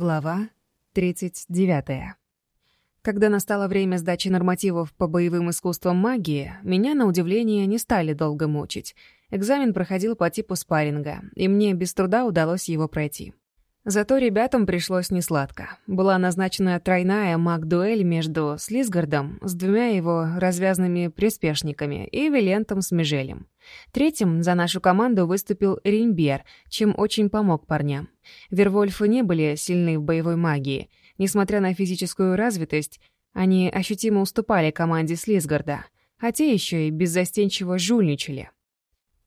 Глава 39. Когда настало время сдачи нормативов по боевым искусствам магии, меня, на удивление, не стали долго мучить. Экзамен проходил по типу спарринга, и мне без труда удалось его пройти. Зато ребятам пришлось несладко. Была назначена тройная маг-дуэль между Слизгардом с двумя его развязными приспешниками и Вилентом с Межелем. Третьим за нашу команду выступил Ринбер, чем очень помог парням. Вервольфы не были сильны в боевой магии. Несмотря на физическую развитость, они ощутимо уступали команде Слизгарда, а те еще и беззастенчиво жульничали.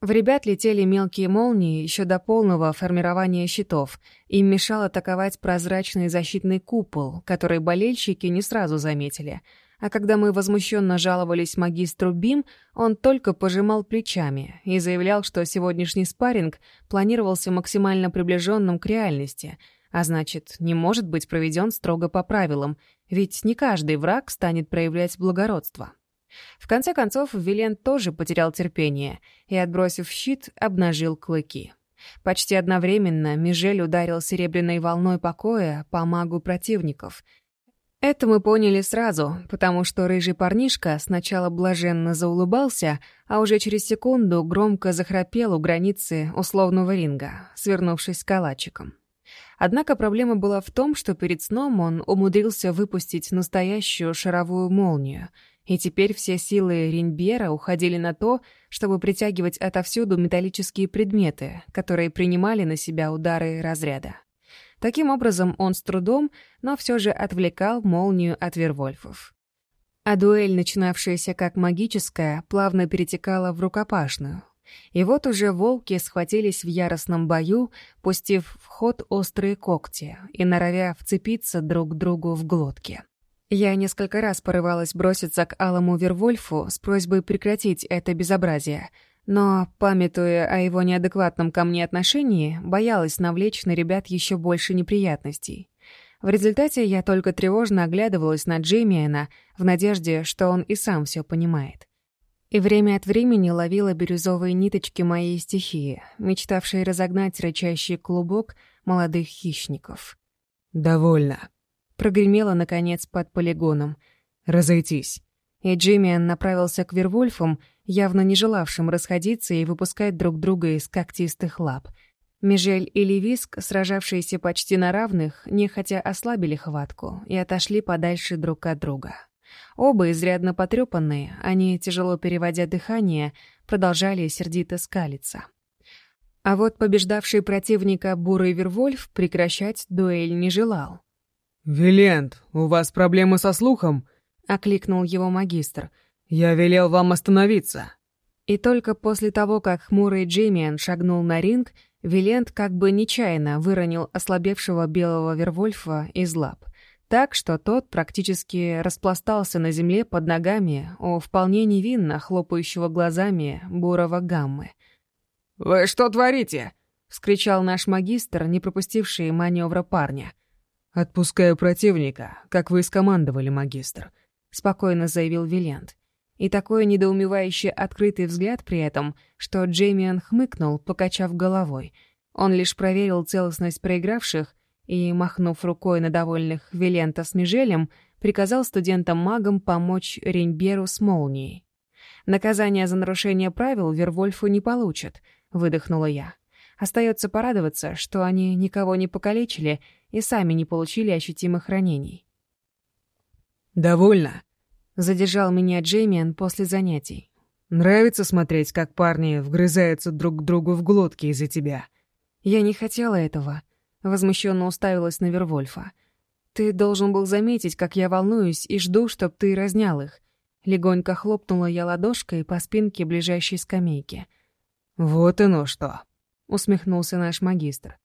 В ребят летели мелкие молнии еще до полного формирования щитов. Им мешал атаковать прозрачный защитный купол, который болельщики не сразу заметили — а когда мы возмущенно жаловались магистру Бим, он только пожимал плечами и заявлял, что сегодняшний спарринг планировался максимально приближенным к реальности, а значит, не может быть проведен строго по правилам, ведь не каждый враг станет проявлять благородство. В конце концов, Вилен тоже потерял терпение и, отбросив щит, обнажил клыки. Почти одновременно Межель ударил серебряной волной покоя по магу противников — это мы поняли сразу, потому что рыжий парнишка сначала блаженно заулыбался, а уже через секунду громко захрапел у границы условного ринга, свернувшись калачиком. Однако проблема была в том, что перед сном он умудрился выпустить настоящую шаровую молнию, и теперь все силы Риньбьера уходили на то, чтобы притягивать отовсюду металлические предметы, которые принимали на себя удары разряда. Таким образом, он с трудом, но все же отвлекал молнию от Вервольфов. А дуэль, начинавшаяся как магическая, плавно перетекала в рукопашную. И вот уже волки схватились в яростном бою, пустив в ход острые когти и норовя вцепиться друг к другу в глотки. Я несколько раз порывалась броситься к Алому Вервольфу с просьбой прекратить это безобразие — но, памятуя о его неадекватном ко мне отношении, боялась навлечь на ребят еще больше неприятностей. В результате я только тревожно оглядывалась на Джеймиэна в надежде, что он и сам все понимает. И время от времени ловила бирюзовые ниточки моей стихии, мечтавшей разогнать рычащий клубок молодых хищников. «Довольно», — прогремело, наконец, под полигоном. «Разойтись». И Джиммиан направился к Вервольфам — явно не желавшим расходиться и выпускать друг друга из когтистых лап. Межель и Левиск, сражавшиеся почти на равных, нехотя ослабили хватку и отошли подальше друг от друга. Оба изрядно потрепанные, они, тяжело переводя дыхание, продолжали сердито скалиться. А вот побеждавший противника Бурый Вервольф прекращать дуэль не желал. «Вилент, у вас проблемы со слухом?» — окликнул его магистр — я велел вам остановиться». И только после того, как хмурый Джиммиан шагнул на ринг, Вилент как бы нечаянно выронил ослабевшего белого Вервольфа из лап, так что тот практически распластался на земле под ногами у вполне невинно хлопающего глазами бурого гаммы. «Вы что творите?» — вскричал наш магистр, не пропустивший маневра парня. «Отпускаю противника, как вы и скомандовали, магистр», — спокойно заявил Вилент и такой недоумевающий открытый взгляд при этом, что Джеймиан хмыкнул, покачав головой. Он лишь проверил целостность проигравших и, махнув рукой на довольных Вилента с Межелем, приказал студентам-магам помочь Рейнберу с молнией. «Наказание за нарушение правил Вервольфу не получат», — выдохнула я. «Остается порадоваться, что они никого не покалечили и сами не получили ощутимых ранений». «Довольно», Задержал меня Джеймиан после занятий. «Нравится смотреть, как парни вгрызаются друг к другу в глотки из-за тебя?» «Я не хотела этого», — возмущенно уставилась на Вервольфа. «Ты должен был заметить, как я волнуюсь, и жду, чтоб ты разнял их». Легонько хлопнула я ладошкой по спинке ближайшей скамейки. «Вот оно что!» — усмехнулся наш магистр.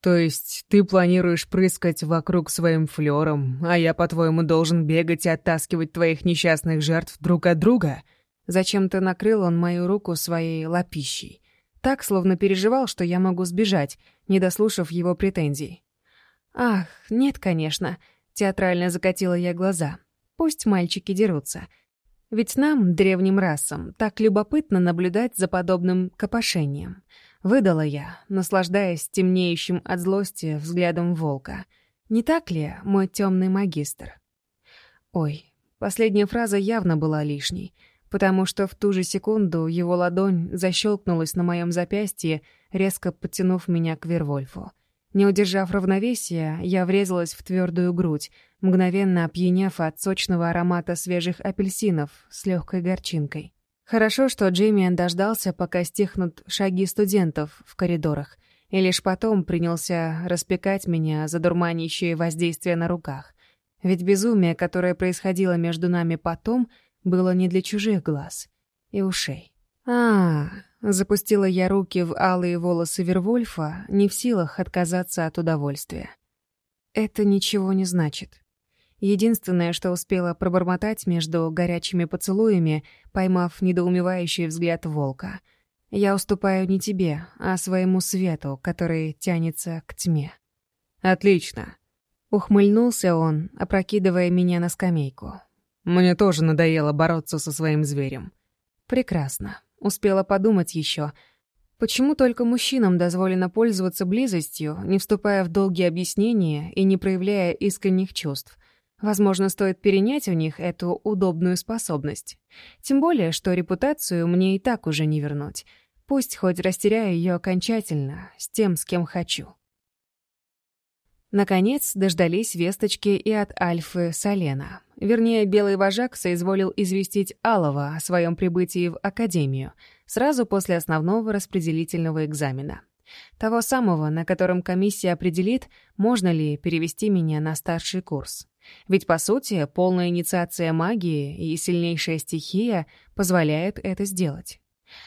То есть ты планируешь прыскать вокруг своим флером, а я, по-твоему, должен бегать и оттаскивать твоих несчастных жертв друг от друга? Зачем-то накрыл он мою руку своей лапищей. Так, словно переживал, что я могу сбежать, не дослушав его претензий. «Ах, нет, конечно», — театрально закатила я глаза. «Пусть мальчики дерутся. Ведь нам, древним расам, так любопытно наблюдать за подобным копошением». Выдала я, наслаждаясь темнеющим от злости взглядом волка. «Не так ли, мой темный магистр?» Ой, последняя фраза явно была лишней, потому что в ту же секунду его ладонь защелкнулась на моем запястье, резко подтянув меня к Вервольфу. Не удержав равновесия, я врезалась в твердую грудь, мгновенно опьянев от сочного аромата свежих апельсинов с легкой горчинкой. Хорошо, что Джейми дождался, пока стихнут шаги студентов в коридорах, и лишь потом принялся распекать меня за дурманящее воздействие на руках. Ведь безумие, которое происходило между нами потом, было не для чужих глаз и ушей. -а запустила я руки в алые волосы Вервольфа, не в силах отказаться от удовольствия. «Это ничего не значит», Единственное, что успела пробормотать между горячими поцелуями, поймав недоумевающий взгляд волка. «Я уступаю не тебе, а своему свету, который тянется к тьме». «Отлично!» Ухмыльнулся он, опрокидывая меня на скамейку. «Мне тоже надоело бороться со своим зверем». «Прекрасно. Успела подумать еще. Почему только мужчинам дозволено пользоваться близостью, не вступая в долгие объяснения и не проявляя искренних чувств?» Возможно, стоит перенять у них эту удобную способность. Тем более, что репутацию мне и так уже не вернуть. Пусть хоть растеряю ее окончательно с тем, с кем хочу. Наконец дождались весточки и от Альфы Салена. Вернее, белый вожак соизволил известить Алова о своем прибытии в Академию сразу после основного распределительного экзамена. Того самого, на котором комиссия определит, можно ли перевести меня на старший курс. Ведь, по сути, полная инициация магии и сильнейшая стихия позволяет это сделать.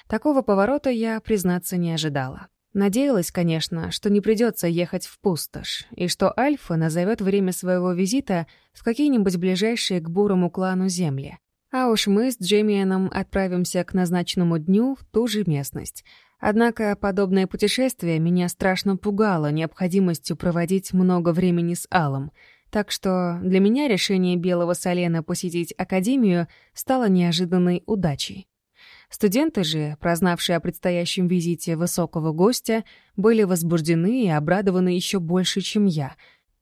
Такого поворота я, признаться, не ожидала. Надеялась, конечно, что не придется ехать в пустошь, и что Альфа назовет время своего визита в какие-нибудь ближайшие к бурому клану земли. А уж мы с Джемианом отправимся к назначенному дню в ту же местность. Однако подобное путешествие меня страшно пугало необходимостью проводить много времени с Аллом. — так что для меня решение Белого Солена посетить Академию стало неожиданной удачей. Студенты же, прознавшие о предстоящем визите высокого гостя, были возбуждены и обрадованы еще больше, чем я.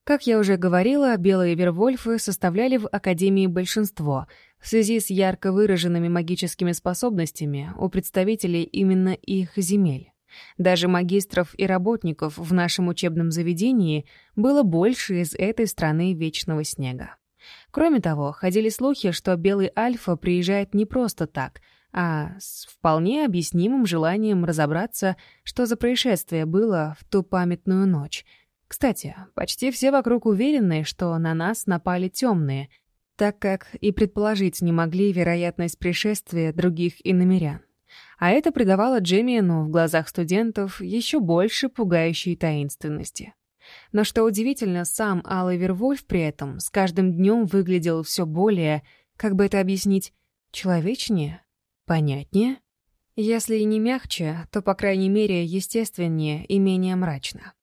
Как я уже говорила, белые вервольфы составляли в Академии большинство. В связи с ярко выраженными магическими способностями у представителей именно их земель. Даже магистров и работников в нашем учебном заведении было больше из этой страны вечного снега. Кроме того, ходили слухи, что Белый Альфа приезжает не просто так, а с вполне объяснимым желанием разобраться, что за происшествие было в ту памятную ночь. Кстати, почти все вокруг уверены, что на нас напали темные, так как и предположить не могли вероятность пришествия других иномерян а это придавало Джемину в глазах студентов еще больше пугающей таинственности. Но что удивительно, сам Алый Вервольф при этом с каждым днем выглядел все более, как бы это объяснить, человечнее, понятнее, если и не мягче, то, по крайней мере, естественнее и менее мрачно.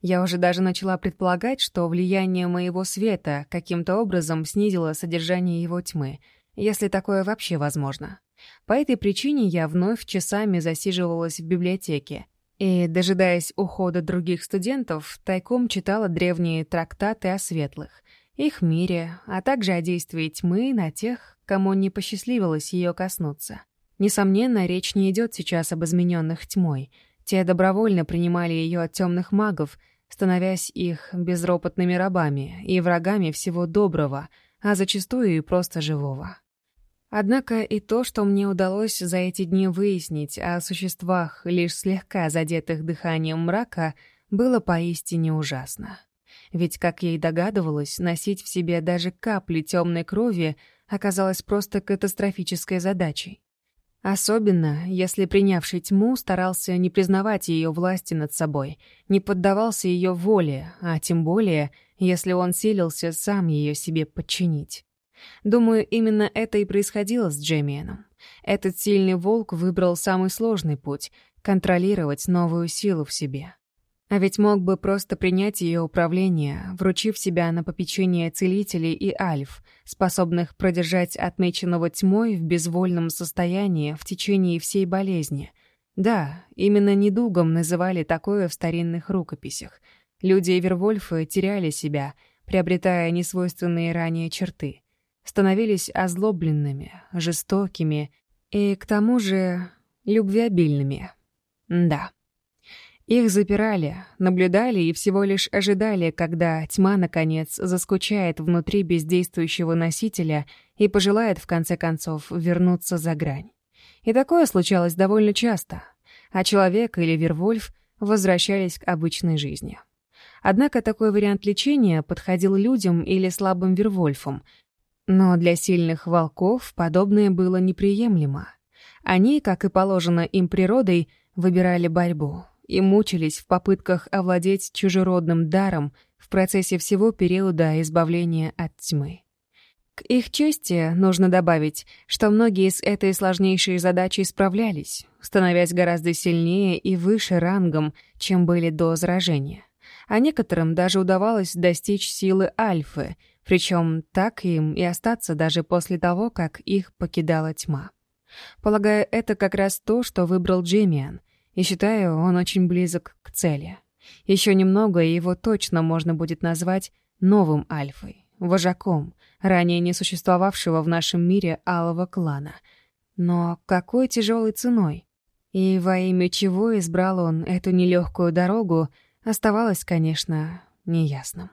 Я уже даже начала предполагать, что влияние моего света каким-то образом снизило содержание его тьмы, если такое вообще возможно. По этой причине я вновь часами засиживалась в библиотеке и, дожидаясь ухода других студентов, тайком читала древние трактаты о светлых, их мире, а также о действии тьмы на тех, кому не посчастливилось ее коснуться. Несомненно, речь не идет сейчас об измененных тьмой. Те добровольно принимали ее от темных магов, становясь их безропотными рабами и врагами всего доброго, а зачастую и просто живого. Однако и то, что мне удалось за эти дни выяснить о существах, лишь слегка задетых дыханием мрака, было поистине ужасно. Ведь, как ей догадывалось, носить в себе даже капли темной крови оказалось просто катастрофической задачей. Особенно, если принявший тьму старался не признавать ее власти над собой, не поддавался ее воле, а тем более, если он силился сам ее себе подчинить. Думаю, именно это и происходило с Джемианом. Этот сильный волк выбрал самый сложный путь — контролировать новую силу в себе. А ведь мог бы просто принять ее управление, вручив себя на попечение целителей и альф, способных продержать отмеченного тьмой в безвольном состоянии в течение всей болезни. Да, именно недугом называли такое в старинных рукописях. Люди Эвервольфа теряли себя, приобретая несвойственные ранее черты — становились озлобленными, жестокими и, к тому же, любвеобильными. Да. Их запирали, наблюдали и всего лишь ожидали, когда тьма, наконец, заскучает внутри бездействующего носителя и пожелает, в конце концов, вернуться за грань. И такое случалось довольно часто, а человек или Вервольф возвращались к обычной жизни. Однако такой вариант лечения подходил людям или слабым Вервольфам, но для сильных волков подобное было неприемлемо. Они, как и положено им природой, выбирали борьбу и мучились в попытках овладеть чужеродным даром в процессе всего периода избавления от тьмы. К их чести нужно добавить, что многие с этой сложнейшей задачей справлялись, становясь гораздо сильнее и выше рангом, чем были до заражения. А некоторым даже удавалось достичь силы альфы — причем так им и остаться даже после того, как их покидала тьма. Полагаю, это как раз то, что выбрал Джемиан, и считаю, он очень близок к цели. Еще немного, и его точно можно будет назвать новым Альфой, вожаком, ранее не существовавшего в нашем мире алого клана. Но какой тяжелой ценой? И во имя чего избрал он эту нелегкую дорогу, оставалось, конечно, неясным.